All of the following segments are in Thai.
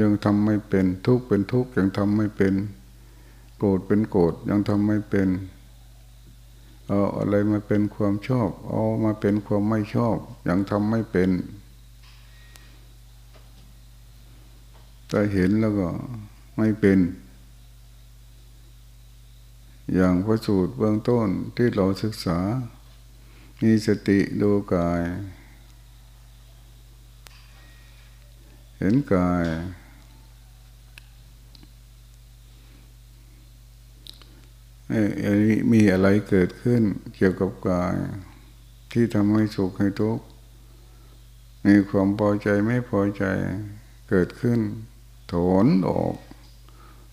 ยังทำไม่เป็นทุกข์เป็นทุกข์ยังทำไม่เป็น โกรธเป็นโกรธยังทำไม่เป็น เอาอะไรมาเป็นความชอบ เอามาเป็นความไม่ชอบ ยังทำไม่เป็นแต่เห็นแล้วก็ไม่เป็น อย่างพระสูตรเบื้องต้นที่เราศึกษา มีสติดูกาย เห็นกาย มีอะไรเกิดขึ้นเกี่ยวกับกาย ที่ทำให้สุขให้ทุกข์มีความพอใจไม่พอใจเกิดขึ้น ถอนออก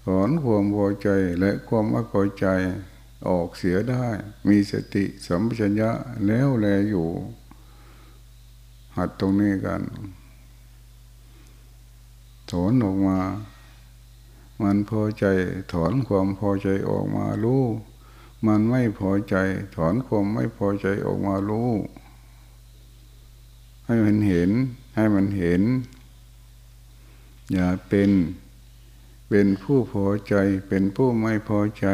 ถอนความพอใจและความไม่พอใจออกเสียได้ มีสติสัมปชัญญะแล้วแลอยู่ หัดตรงนี้กันถอนออกมา มันพอใจถอนความพอใจออกมารู้มันไม่พอใจ ถอนความไม่พอใจออกมารู้ให้มันเห็น ให้มันเห็น อย่าเป็น เป็นผู้พอใจ เป็นผู้ไม่พอใจ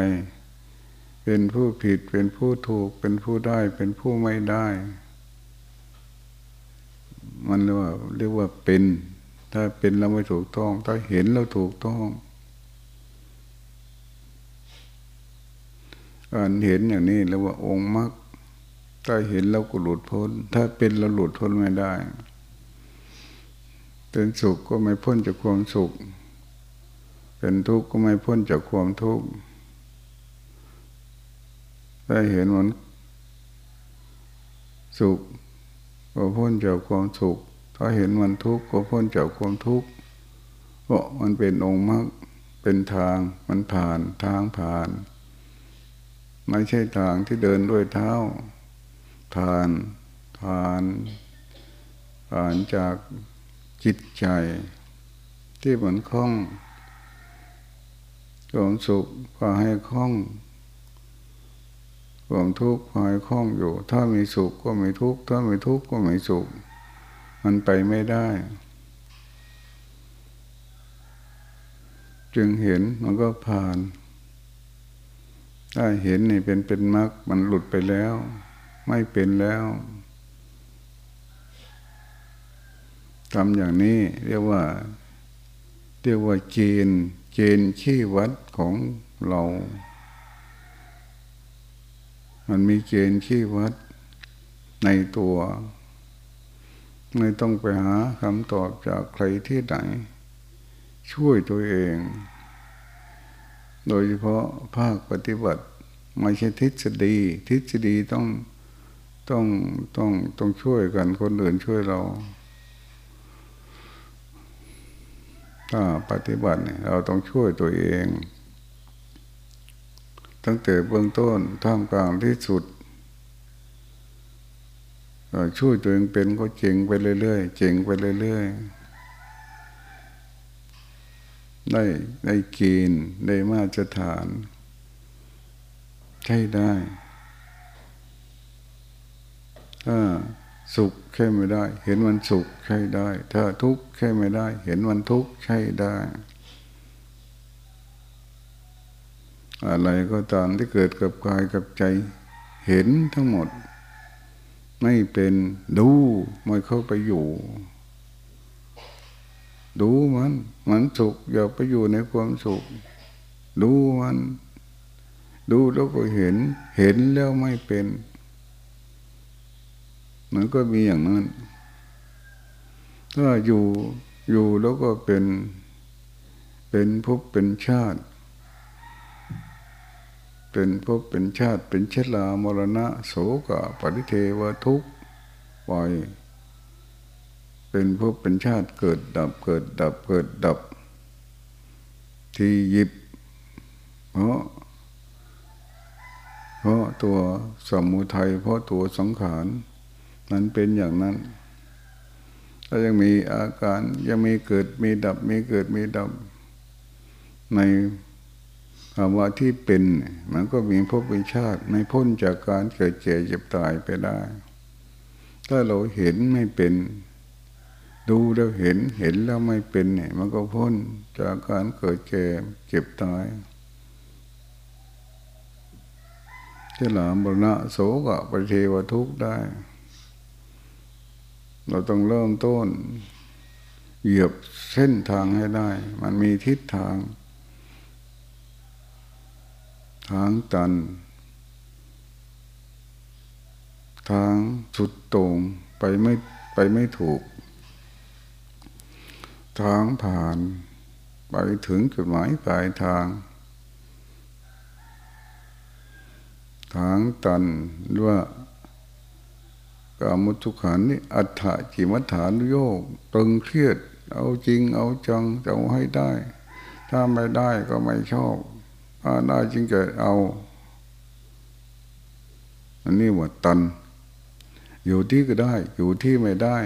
เป็นผู้ผิด เป็นผู้ถูก เป็นผู้ได้ เป็นผู้ไม่ได้ มันเรียกว่าเรียกว่าเป็น ถ้าเป็นเราไม่ถูกต้อง ถ้าเห็นเราถูกต้อง การเห็นอย่างนี้เรียกว่าองค์มรรคถ้าเห็นเราก็หลุดพ้น ถ้าเป็นเราหลุดพ้นไม่ได้เป็นสุขก็ไม่พ้นจากความสุข เป็นทุกข์ก็ไม่พ้นจากความทุกข์ได้เห็นมันสุขก็พ้นจากความสุข ถ้าเห็นมันทุกข์ก็พ้นจากความทุกข์เพราะมันเป็นองค์มรรคเป็นทางมันผ่านทางผ่าน ไม่ใช่ทางที่เดินด้วยเท้าผ่านผ่านผ่านจากจิตใจ ที่เหมือนคล้องความสุขพาให้คล่องความทุกข์พาให้คล่องอยู่ ถ้ามีสุขก็ไม่ทุกข์ ถ้าไม่ทุกข์ก็ไม่สุข มันไปไม่ได้ จึงเห็นมันก็ผ่าน ถ้าเห็นนี่เป็นเป็นมรรคมันหลุดไปแล้ว ไม่เป็นแล้วทำอย่างนี้เรียกว่า เรียกว่าจีนเกณฑ์ชี้วัดของเรา มันมีเกณฑ์ชี้วัดในตัว ไม่ต้องไปหาคำตอบจากใครที่ไหน ช่วยตัวเอง โดยเฉพาะภาคปฏิบัติไม่ใช่ทฤษฎีทฤษฎีต้องต้องต้องต้องช่วยกันคนอื่นช่วยเรา ถ้าปฏิบัติเนี่ยเราต้องช่วยตัวเอง ตั้งแต่เบื้องต้นท่ามกลางที่สุดช่วยตัวเองเป็นก็เจ๋งไปเรื่อยๆเจ๋งไปเรื่อยๆ ได้ได้กินได้มาตรฐาน ใช่ได้ ถ้าสุขแค่ไม่ได้ เห็นมันสุขใช่ได้ ถ้าทุกข์แค่ไม่ได้ เห็นมันทุกข์ใช่ได้ อะไรก็ตามที่เกิดกับกายกับใจ เห็นทั้งหมด ไม่เป็นดูไม่เข้าไปอยู่ ดูมัน มันสุขอย่าไปอยู่ในความสุข ดูมัน ดูแล้วก็เห็น เห็นแล้วไม่เป็นมันก็มีอย่างนั้น ถ้าอยู่อยู่แล้วก็เป็น เป็นภพเป็นชาติ เป็นภพเป็นชาติ เป็นเชลามรณะ โสกะปริเทวทุกข์ปล่อย เป็นภพเป็นชาติเกิดดับเกิดดับเกิดดับ ที่ยิบ เพราะ เพราะตัวสมุทัยเพราะตัวสังขารมันเป็นอย่างนั้นถ้ายังมีอาการยังมีเกิดมีดับ มีเกิดมีดับ ในภาวะที่เป็น มันก็มีภพวิชาติไม่พ้นจากการเกิดเจ็บเจ็บตายไปได้ ถ้าเราเห็นไม่เป็น ดูแล้วเห็นเห็นแล้วไม่เป็นเนี่ย มันก็พ้นจากการเกิดแก่เจ็บตายที่หลามบรณะโสกะปเทวทุกได้ เราต้องเริ่มต้น เหยียบเส้นทางให้ได้ มันมีทิศทาง ทางตัน ทางสุดตรงไปไม่ไปไม่ถูก ทางผ่าน ไปถึงจุดหมายปลายทาง ทางตันว่ากามุทุขันนี่อัฏฐจิมัฏฐานโยกตึงเครียด เอาจริงเอาจังจะเอาให้ได้ ถ้าไม่ได้ก็ไม่ชอบถ้าได้จริงจะเอา อันนี้ว่าตัน อยู่ที่ก็ได้ อยู่ที่ไม่ได้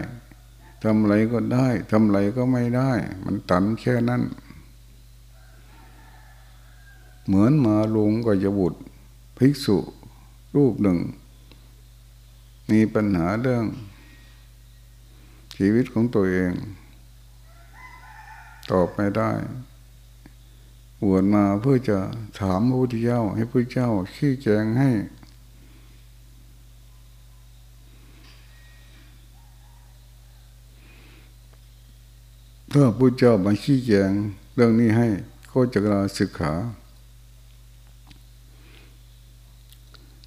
ทำอะไรก็ได้ทำอะไรก็ไม่ได้ มันตันแค่นั้น เหมือนมาลงก็จะบุตรภิกษุ รูปหนึ่ง มีปัญหาเรื่อง ชีวิตของตัวเอง ตอบไม่ได้บวชมาเพื่อจะถามพระพุทธเจ้า ให้พระเจ้าขี้แจงให้ ถ้าพระเจ้ามาขี้แจงเรื่องนี้ให้ก็จะลาศึกขา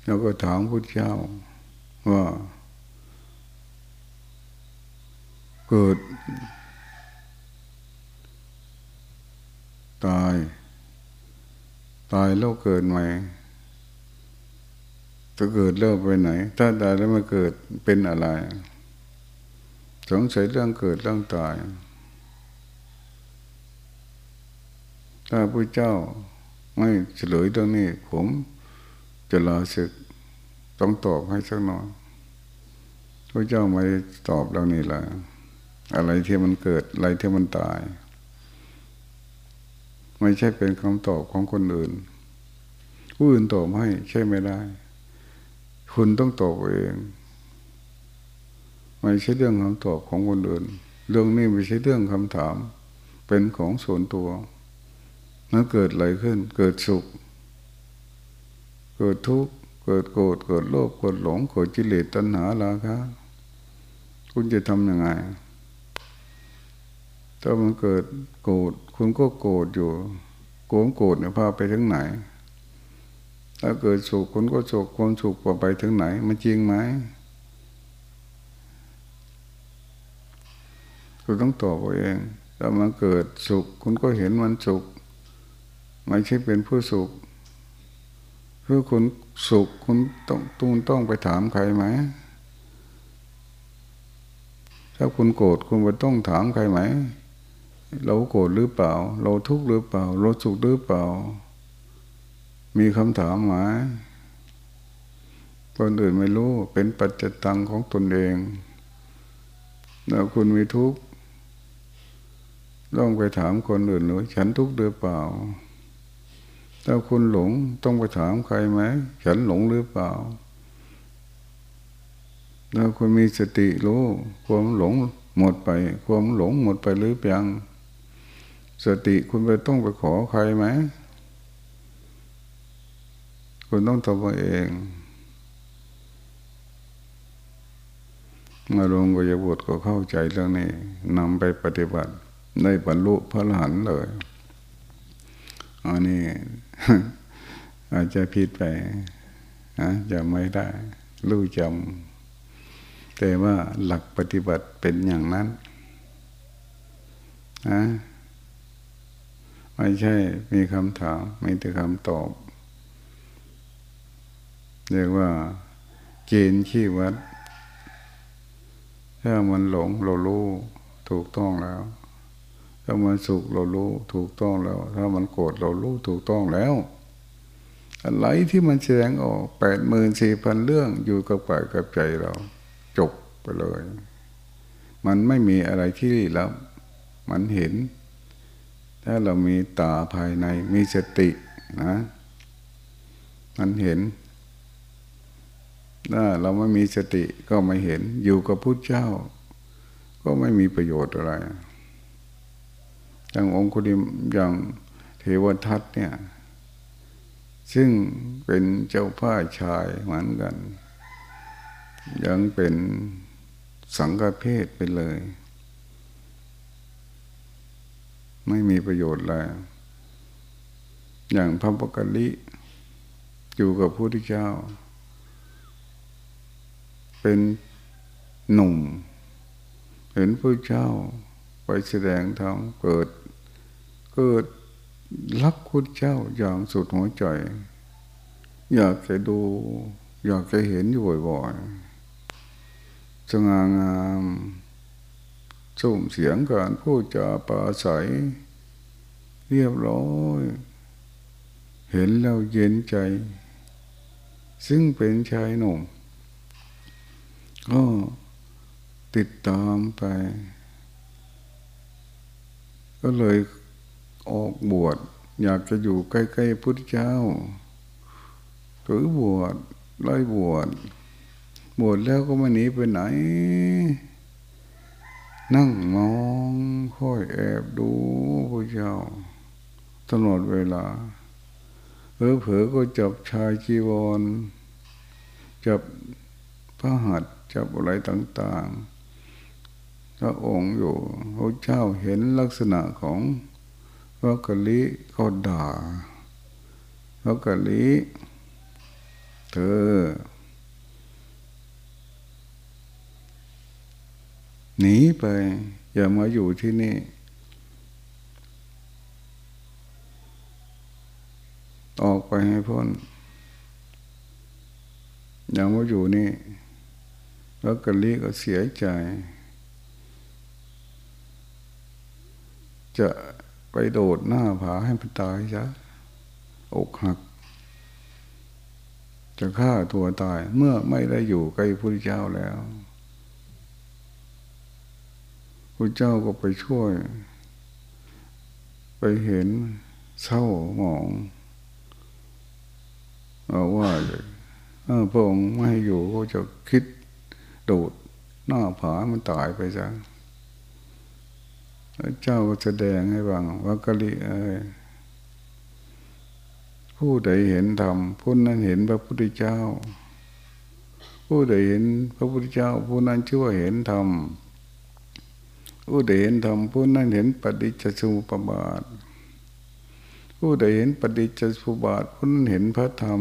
แล้วก็ถามพระเจ้าว่า เกิด ตาย ตายแล้วเกิดใหม่จะเกิดแล้วไปไหน ถ้าตายแล้วมาเกิดเป็นอะไร สงสัยเรื่องเกิดเรื่องตาย ถ้าพระเจ้าไม่เฉลยเรื่องนี้ ผมจะลาศึกต้องตอบให้สักหน่อยพระเจ้าไม่ตอบเรื่องนี้ละอะไรที่มันเกิดอะไรที่มันตาย ไม่ใช่เป็นคำตอบของคนอื่น ผู้อื่นตอบให้ใช่ไม่ได้ คุณต้องตอบเอง ไม่ใช่เรื่องคำตอบของคนอื่น เรื่องนี้ไม่ใช่เรื่องคำถาม เป็นของส่วนตัว มันเกิดอะไรขึ้น เกิดสุข เกิดทุกข์ เกิดโกรธ เกิดโลภ เกิดหลง เกิดจิเลตตัณหาราคะคุณจะทำยังไง ถ้ามันเกิดโกรธ คุณก็โกรธอยู่ โกรธโกรธเนี่ยพาไปถึงไหน ถ้าเกิดสุขคุณก็สุขความสุขพาไปถึงไหน มันจริงไหมคุณต้องตอบเอง ถ้ามันเกิดสุข คุณก็เห็นมันสุข ไม่ใช่เป็นผู้สุขคือคุณสุขคุณต้องตูนต้องไปถามใครไหมถ้าคุณโกรธคุณไปต้องถามใครไหม เราโกรธหรือเปล่า เราทุกข์หรือเปล่า เราสุขหรือเปล่า มีคำถามไหมคนอื่นไม่รู้เป็นปัจจตังของตนเองแล้วคุณมีทุกข์ต้องไปถามคนอื่นหรือฉันทุกข์หรือเปล่า ถ้าคุณหลงต้องไปถามใครไหมฉันหลงหรือเปล่าถ้าคุณมีสติรู้ความหลงหมดไป ความหลงหมดไปหรือเปล่าสติคุณไปต้องไปขอใครไหมคุณต้องทำเองมาลงก็จะบวชก็เข้าใจเรื่องนี้นำไปปฏิบัติในบรรลุพระหลานเลย อันนี้ อาจจะผิดไปนะจะไม่ได้รู้จำแต่ว่าหลักปฏิบัติเป็นอย่างนั้นนะไม่ใช่มีคำถามมีแต่คำตอบ เรียกว่า เกณฑ์ขี้วัด ถ้ามันหลงเรารู้ถูกต้องแล้ว ถ้ามันสุขเรารู้ถูกต้องแล้ว ถ้ามันโกรธเรารู้ถูกต้องแล้ว อะไรที่มันแสดงออกแปดหมื่นสี่พันเรื่องอยู่กับกายกับใจเรา จบไปเลย มันไม่มีอะไรที่แล้วมันเห็น ถ้าเรามีตาภายในมีสตินะ มันเห็นถ้าเราไม่มีสติก็ไม่เห็นอยู่กับพุทธเจ้า ก็ไม่มีประโยชน์อะไร อย่างองคุลิมอย่างเทวทัตเนี่ย ซึ่งเป็นเจ้าพ่าชายเหมือนกัน ยังเป็นสังฆเพศไปเลย ไม่มีประโยชน์อะไรอย่างพระปกลิอยู่กับพระพุทธเจ้า เป็นหนุ่ม เห็นพระเจ้าไปแสดงธรรมเกิด เกิดรักคุณเจ้าอย่างสุดหัวใจ อยากจะดู อยากจะเห็นอยู่บ่อยๆสง่างามส่งเสียงการพูดจาปราศัย เรียบร้อยเห็นแล้วเย็นใจ ซึ่งเป็นชายหนุ่มก็ติดตามไป ก็เลย ออกบวช อยากจะอยู่ใกล้ๆพุทธเจ้าถือบวชไล่บวชบวชแล้วก็ไม่หนีไปไหน นั่งมองค่อยแอบดูพระเจ้าตลอดเวลาเผลอๆก็จับชายจีวร จับพระหัตจับอะไรต่าง ๆ พระองค์อยู่พระเจ้าเห็นลักษณะของ พระกะลิก็ด่าพระกะลิเธอ หนีไป อย่ามาอยู่ที่นี่ ออกไปให้พ้น อย่างว่าอยู่นี่แล้วกะลีก็เสียใจ จะ ไปโดดหน้าผาให้มันตายซะอกหัก จะฆ่าตัวตายเมื่อไม่ได้อยู่ใกล้พระเจ้าแล้วพระเจ้าก็ไปช่วย ไปเห็นเศร้าหมองเอาว่าเลยพระองค์ไม่ให้อยู่ก็จะคิดโดดหน้าผามันตายไปซะ เจ้าก็แสดงให้ฟังว่ากะลิเอ้ยผู้ใดเห็นธรรมผู้นั้นเห็นพระพุทธเจ้า ผู้ใดเห็นพระพุทธเจ้า ผู้นั้นชื่อว่าเห็นธรรมผู้ใดเห็นธรรมผู้นั้นเห็นปฏิจจสมุปบาท ผู้ใดเห็นปฏิจจสมุปบาทผู้นั้นเห็นพระธรรม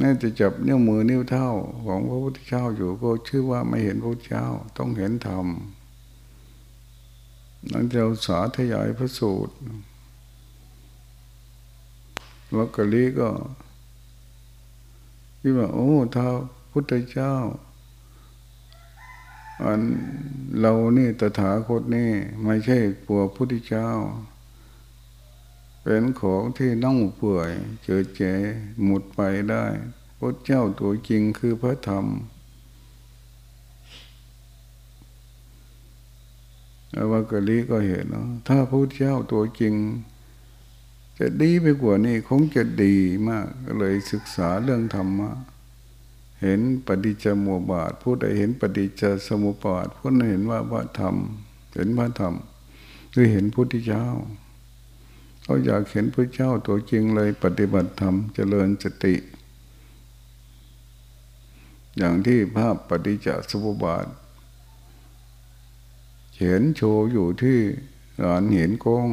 น่าจะจับนิ้วมือนิ้วเท้าของพระพุทธเจ้าอยู่ก็ชื่อว่าไม่เห็นพระเจ้าต้องเห็นธรรมนั่นเราสาธยายพระสูตรวักกะลีก็ที่ว่า โอ้ท้าพุทธเจ้า อันเรานี่ตถาคตนี่ ไม่ใช่ปัวพุทธเจ้า เป็นของที่น่องเปื่อยเจอเจหมดไปได้พระเจ้าตัวจริงคือพระธรรมอวากลีก็เห็นเนาะถ้าพระเจ้าตัวจริง จะดีไปกว่านี้คงจะดีมากก็เลยศึกษาเรื่องธรรมะเห็นปฏิจจโมบาทผู้ใดเห็นปฏิจจสมุปบาทผู้นั้นเห็นว่าพระธรรม เห็นพระธรรมคือเห็นพุทธเจ้า เขาอยากเห็นพระเจ้าตัวจริงเลยปฏิบัติธรรมเจริญสติ อย่างที่ภาพปฏิจจสมุปบาท เห็นโชว์อยู่ที่หลานเห็นกอง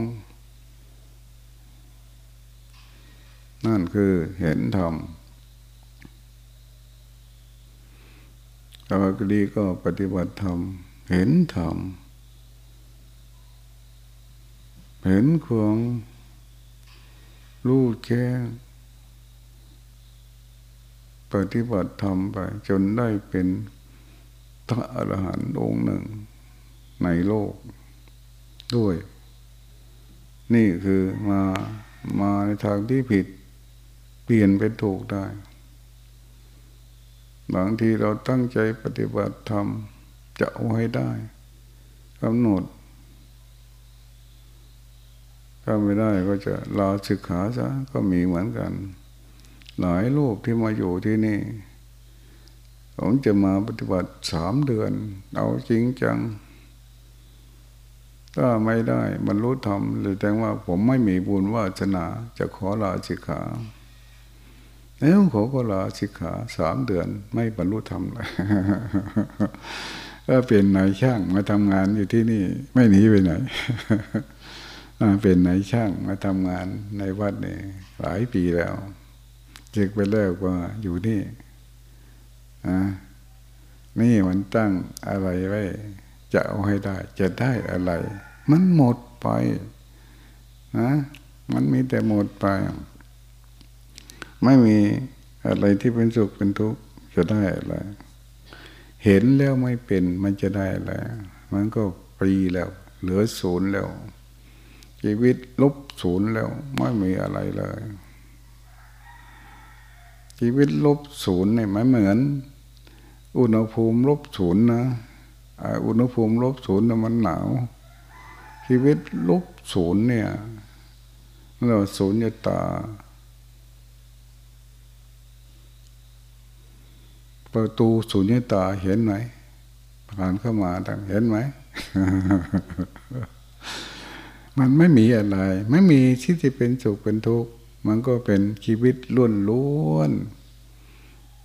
นั่นคือเห็นธรรมอากดีก็ปฏิบัติธรรม เห็นธรรม เห็นความ รู้แจ้งปฏิบัติธรรมไป จนได้เป็นพระอรหันต์องค์หนึ่ง ในโลกด้วย นี่คือมามาในทางที่ผิด เปลี่ยนเป็นถูกได้บางทีเราตั้งใจปฏิบัติธรรมจะเอาให้ได้กำหนด ถ้าไม่ได้ก็จะลาศึกษาซะก็มีเหมือนกัน หลายลูกที่มาอยู่ที่นี่ ผมจะมาปฏิบัติสามเดือน เอาจริงจัง ถ้าไม่ได้บรรลุธรรมหรือแต่ว่าผมไม่มีบุญวาสนาจะขอลาสิกขาแล้วขอก็ลาสิกขาสามเดือนไม่บรรลุธรรมเลยก็เป็นนายช่างมาทำงานอยู่ที่นี่ ไม่หนีไปไหน เป็นนายช่างมาทำงานในวัดนี่หลายปีแล้วจึกไปแล้วว่าอยู่นี่อ่นี่มันตั้งอะไรไว้ จะเอาให้ได้ จะได้อะไร มันหมดไปนะมันมีแต่หมดไป ไม่มีอะไรที่เป็นสุขเป็นทุกข์จะได้อะไร เห็นแล้วไม่เป็นมันจะได้อะไร มันก็ปีแล้ว เหลือศูนย์แล้ว ชีวิตลบศูนย์แล้ว ไม่มีอะไรเลย ชีวิตลบศูนย์เนี่ยไมันเหมือน อุณหภูมิลบศูนย์นะอุณหภูมิลบศูนย์มันหนาว ชีวิตลบศูนย์เนี่ยเราศูนย์ตาประตูศูนย์ตาเห็นไหมผ่านเข้ามาทางเห็นไหม มันไม่มีอะไร ไม่มีที่จะเป็นสุขเป็นทุกข์มันก็เป็นชีวิตล้วนล้วน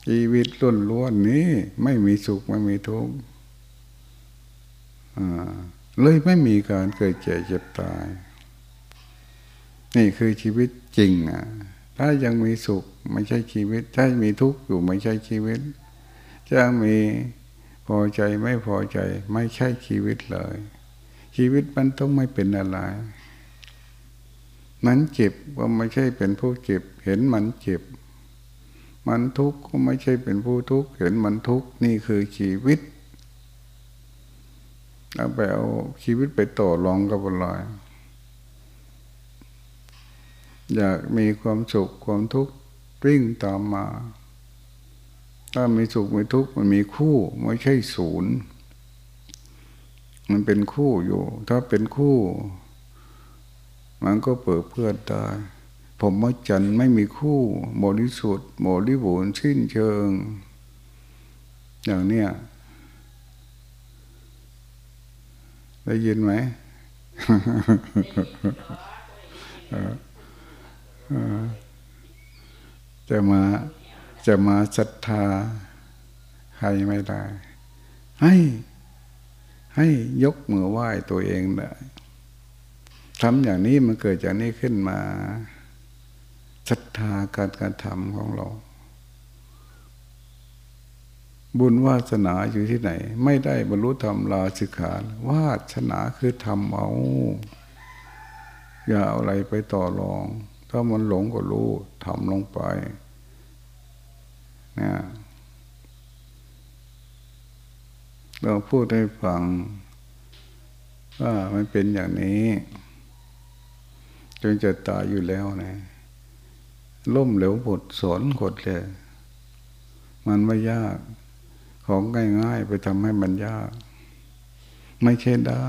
ชีวิตล้วนล้วนนี้ ไม่มีสุขไม่มีทุกข์เลยไม่มีการเกิดเจ็บเจ็บตาย นี่คือชีวิตจริงอะ ถ้ายังมีสุขไม่ใช่ชีวิต ถ้ามีทุกข์อยู่ไม่ใช่ชีวิตจะมีพอใจไม่พอใจไม่ใช่ชีวิตเลย ชีวิตมันต้องไม่เป็นอะไร มันเจ็บว่าไม่ใช่เป็นผู้เจ็บ เห็นมันเจ็บ มันทุกข์ก็ไม่ใช่เป็นผู้ทุกข์เห็นมันทุกข์นี่คือชีวิตเอาไปเอาชีวิตไปต่อรองกับอะไรอยากมีความสุขความทุกข์วิ่งตามมา ถ้ามีสุขมีทุกข์มันมีคู่ไม่ใช่ศูนย์ มันเป็นคู่อยู่ ถ้าเป็นคู่ มันก็เปิดเพื่อนได้ผมว่าจันไม่มีคู่บริสุทธิ์บริบูรณ์สิ้นเชิง อย่างเนี้ยได้ยินไหมจะมาจะมาศรัทธาใครไม่ได้ให้ ให้ยกมือไหว้ตัวเองได้ทำอย่างนี้มันเกิดจากนี้ขึ้นมาศรัทธาการการทำของเรา บุญวาสนาอยู่ที่ไหน ไม่ได้บรรลุธรรมลาสิกขาวาสนาคือทำเอาอย่าเอาอะไรไปต่อรอง ถ้ามันหลงก็รู้ทำลงไปเนี่ย เราพูดให้ฟังว่ามันเป็นอย่างนี้จนจะตายอยู่แล้วนะล่มเหลวบทสอนกดเลย มันไม่ยาก ของง่ายๆไปทำให้มันยาก ไม่ใช่ได้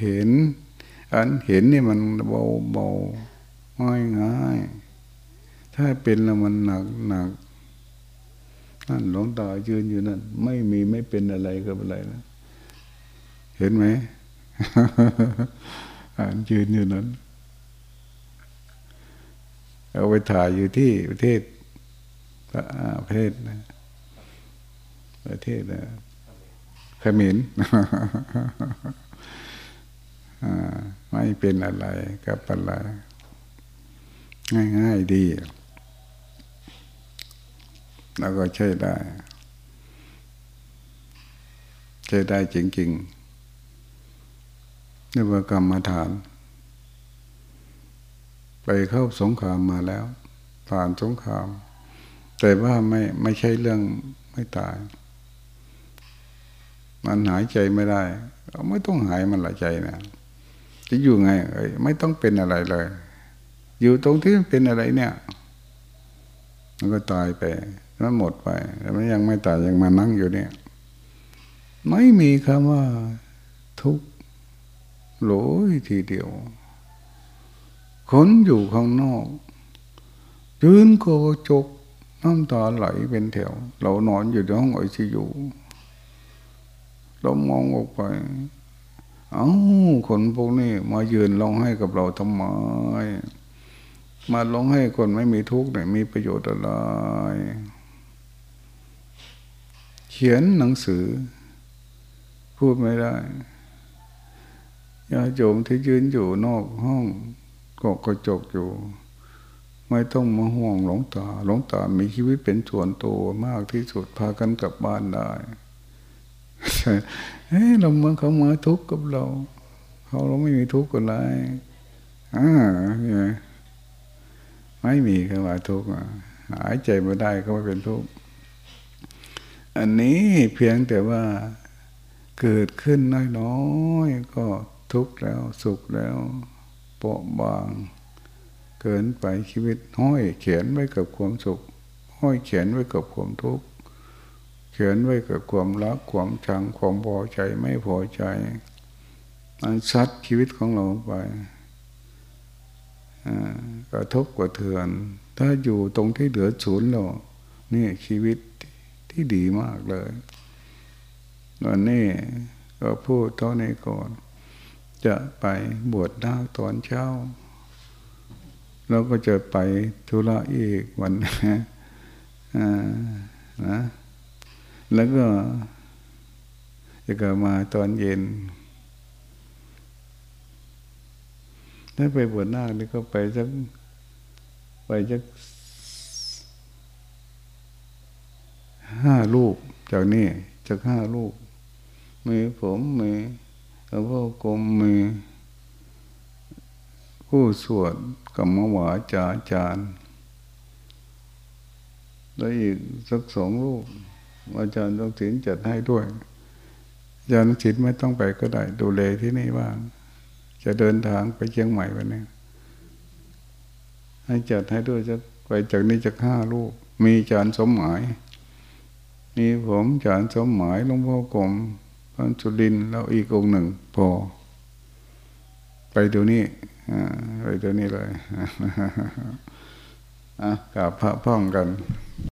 เห็น อันเห็นนี่มันเบาเบาง่ายง่ายถ้าเป็นแล้วมันหนักหนัก นั่นหลวงตายืนอยู่นั่น ไม่มีไม่เป็นอะไรก็เป็นไรนะเห็นไหมอ่านยืนอยู่นั้น เอาไปถ่ายอยู่ที่ประเทศประเทศนะ ประเทศนะขมินไม่เป็นอะไรกับอะไร ง่าย ๆ ดี แล้วก็ใช้ได้ ใช้ได้จริงๆนี่ว่ากรรมฐาน ไปเข้าสงครามมาแล้ว ผ่านสงคราม แต่ว่าไม่ไม่ใช่เรื่องไม่ตาย มันหายใจไม่ได้ไม่ต้องหายมันละใจนะจะอยู่ไงไม่ต้องเป็นอะไรเลย อยู่ตรงที่เป็นอะไรเนี่ย มันก็ตายไป มันหมดไปแต่มันยังไม่ตายยังมานั่งอยู่เนี่ย ไม่มีคำว่าทุกข์โหลยทีเดียวคนอยู่ข้างนอกยืนโกจกน้ำตาไหลเป็นแถว เรานอนอยู่ในห้องไอซียูเรามองออกไป เอา้าคนพวกนี้มายืนร้องให้กับเราทำไม มาร้องให้คนไม่มีทุกข์เนี่ยมีประโยชน์อะไร ขียนหนังสือ พูดไม่ได้ยาโยมที่ยืนอยู่นอกห้องกกระจกอยู่ ไม่ต้องมาห่วงหลงตา หลงตา มีชีวิตเป็นส่วนตัวมากที่สุดพากันกลับบ้านได้เฮ้ยเราเมื่อเขามาทุกข์กับเรา เขาเราไม่มีทุกข์อะไรอ่าไม่มีคำว่าทุกข์หายใจไม่ได้ก็ไม่เป็นทุกข์ อันนี้เพียงแต่ว่าเกิดขึ้นน้อยๆก็ทุกข์แล้วสุขแล้วเปราะบาง เกินไปชีวิตห้อยเขียนไว้กับความสุข ห้อยเขียนไว้กับความทุกข์เขียนไว้กับความรักความชังความพอใจไม่พอใจมันซัดชีวิตของเราไปกระทบกระเทือน ถ้าอยู่ตรงที่เหลือศูนย์เรานี่ยชีวิต ที่ดีมากเลยวันนี้ก็พูดเท่านี้ก่อน จะไปบวชนาคตอนเช้าเราก็จะไปธุระอีกวันนะ แล้วก็จะกลับมาตอนเย็น ถ้าไปบวชนาคนี่ก็ไปสักไปสัก ห้าลูกจากนี่จากห้าลูกมีผมมีหลวงพ่อกรมมีผู้สวดกรรมวาจาจารย์แล้วอีกสักสองลูกอาจารย์ต้องถินจัดให้ด้วยอาจารย์ถินไม่ต้องไปก็ได้ ดูแลที่นี่บ้าง จะเดินทางไปเชียงใหม่วันนี้ให้จัดให้ด้วยจะไปจากนี้จากห้าลูกมีอาจารย์สมหมาย มีผมจานสมหมายหลวงพ่อกรมพระจุลินแล้วอีกองหนึ่งพอ ไปเดี๋ยวนี้ไปเดี๋ยวนี้เลยอะกับพระพ้องกัน